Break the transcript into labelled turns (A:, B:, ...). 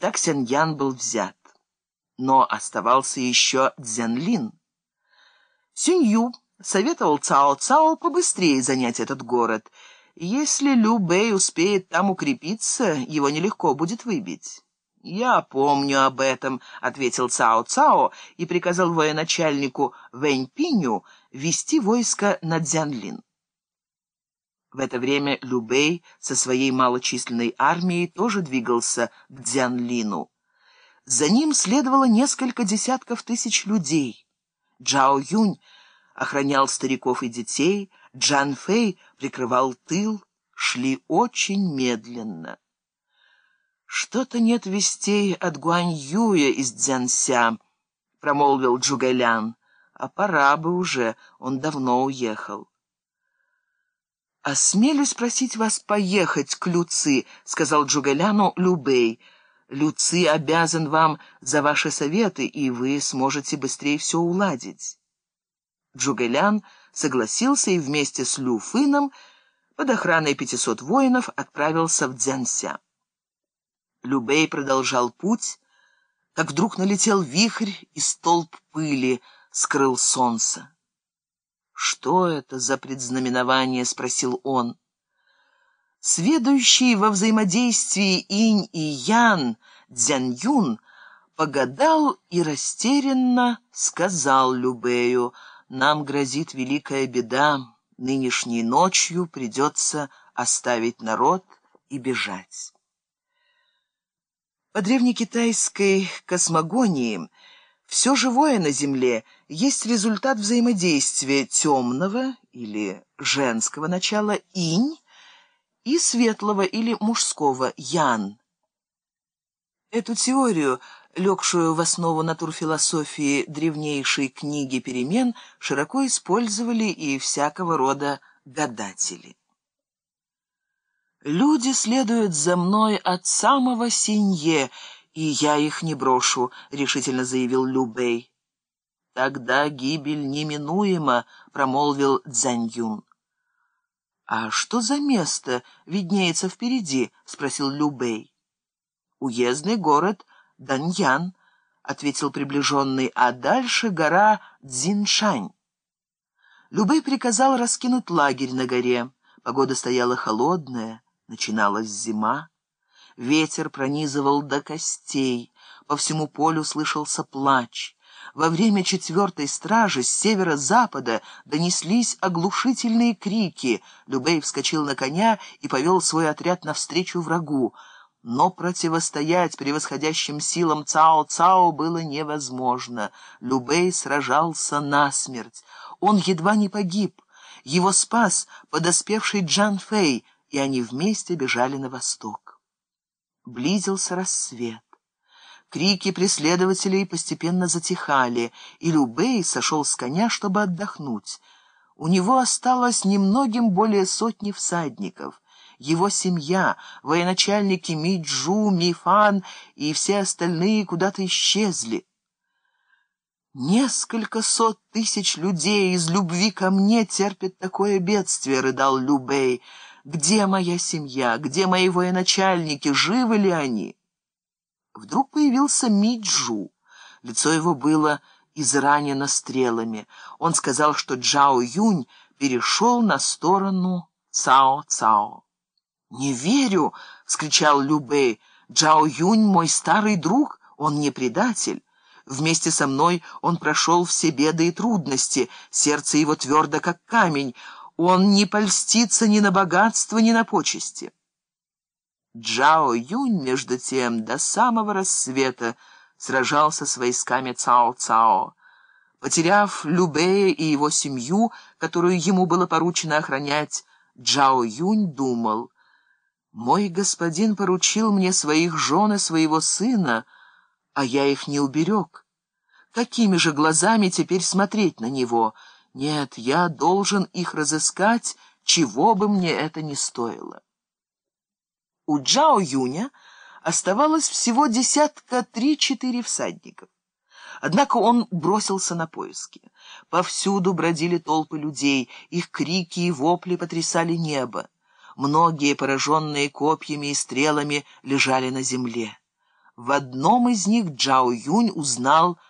A: Итак, Сяньян был взят. Но оставался еще Цзянлин. Сюнью советовал Цао Цао побыстрее занять этот город. Если Лю Бэй успеет там укрепиться, его нелегко будет выбить. «Я помню об этом», — ответил Цао Цао и приказал военачальнику Вэнь Пиню вести войско на Дзянлин. В это время Любей со своей малочисленной армией тоже двигался к Дзянлину. За ним следовало несколько десятков тысяч людей. Джао Юнь охранял стариков и детей, Джан Фэй прикрывал тыл, шли очень медленно. «Что-то нет вестей от Гуань Юя из Дзянся», — промолвил Джугэлян. «А пора бы уже, он давно уехал». «Осмелюсь просить вас поехать к Люци», — сказал Джугэляну Любей. «Люци обязан вам за ваши советы, и вы сможете быстрее все уладить». Джугэлян согласился и вместе с Люфыном под охраной пятисот воинов отправился в Дзянся. Любей продолжал путь, как вдруг налетел вихрь и столб пыли скрыл солнце. «Что это за предзнаменование?» — спросил он. Сведущий во взаимодействии инь и ян Дзянь-Юн погадал и растерянно сказал Любею, «Нам грозит великая беда, нынешней ночью придется оставить народ и бежать». По древнекитайской космогонии все живое на Земле есть результат взаимодействия темного или женского начала инь и светлого или мужского ян. Эту теорию, легшую в основу натурфилософии древнейшей книги перемен, широко использовали и всякого рода гадатели. «Люди следуют за мной от самого Синье», «И я их не брошу», — решительно заявил Любей. «Тогда гибель неминуема», — промолвил Цзаньюн. «А что за место виднеется впереди?» — спросил Любей. «Уездный город Даньян», — ответил приближенный, «а дальше гора Цзиншань». Любей приказал раскинуть лагерь на горе. Погода стояла холодная, начиналась зима. Ветер пронизывал до костей, по всему полю слышался плач. Во время четвертой стражи с северо-запада донеслись оглушительные крики. Любей вскочил на коня и повел свой отряд навстречу врагу. Но противостоять превосходящим силам Цао-Цао было невозможно. Любей сражался насмерть. Он едва не погиб. Его спас подоспевший Джан Фэй, и они вместе бежали на восток. Близился рассвет. Крики преследователей постепенно затихали, и Любей сошел с коня, чтобы отдохнуть. У него осталось немногим более сотни всадников. Его семья, военачальники Миджу, Мифан и все остальные куда-то исчезли. «Несколько сот тысяч людей из любви ко мне терпят такое бедствие», — рыдал Любей. Где моя семья? Где мои военачальники? Живы ли они? Вдруг появился Миджу. Лицо его было изранено стрелами. Он сказал, что Джао Юнь перешел на сторону Цао-Цао. «Не верю!» — вскричал Любэй. «Джао Юнь мой старый друг, он не предатель. Вместе со мной он прошел все беды и трудности, сердце его твердо, как камень». Он не польстится ни на богатство, ни на почести. Джао Юнь, между тем, до самого рассвета сражался с войсками Цао-Цао. Потеряв Любея и его семью, которую ему было поручено охранять, Джао Юнь думал, «Мой господин поручил мне своих жен и своего сына, а я их не уберег. Какими же глазами теперь смотреть на него?» Нет, я должен их разыскать, чего бы мне это ни стоило. У Джао Юня оставалось всего десятка три-четыре всадников. Однако он бросился на поиски. Повсюду бродили толпы людей, их крики и вопли потрясали небо. Многие, пораженные копьями и стрелами, лежали на земле. В одном из них Джао Юнь узнал